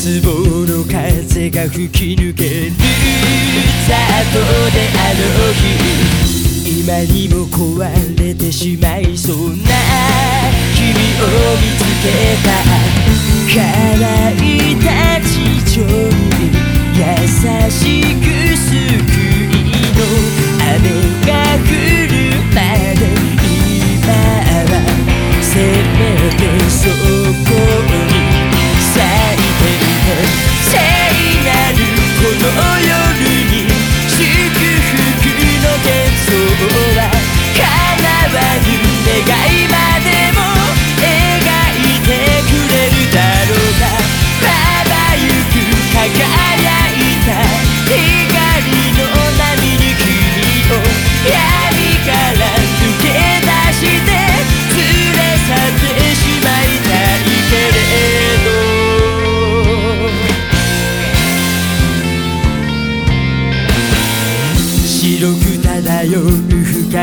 絶望の風が吹き抜けるさとであの日今にも壊れてしまいそうな君を見つけた乾いた地上に優しく救いの雨が降る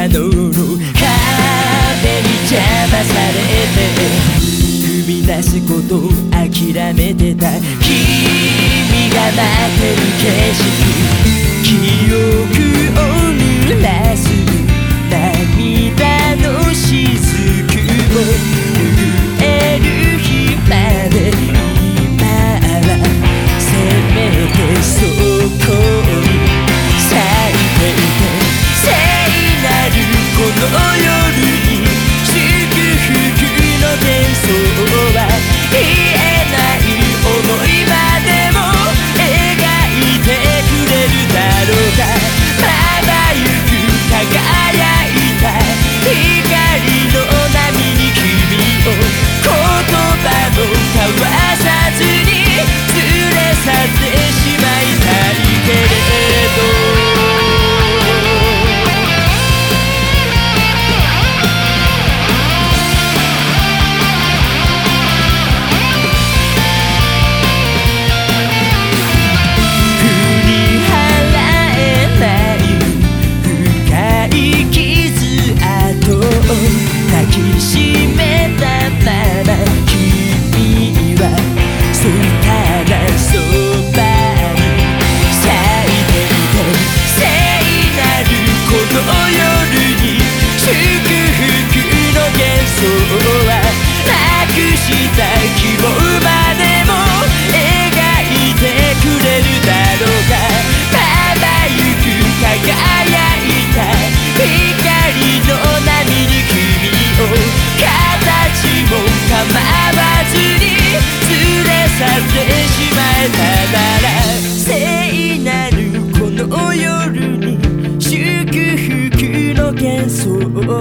の壁に邪魔されて踏み出すことを諦めてた君が待ってる景色記憶を濡らす涙の雫を拭える日まで今はせめてそこ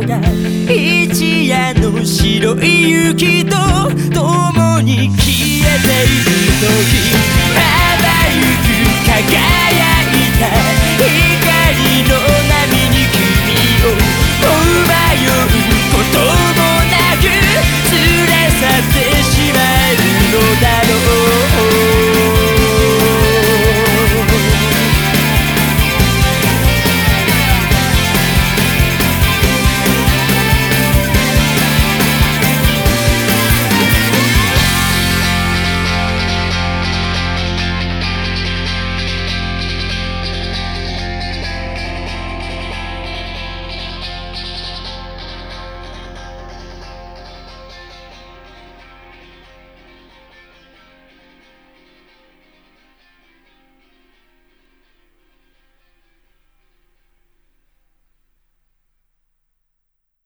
が一夜の白い雪と共に消えていく時まだ行く影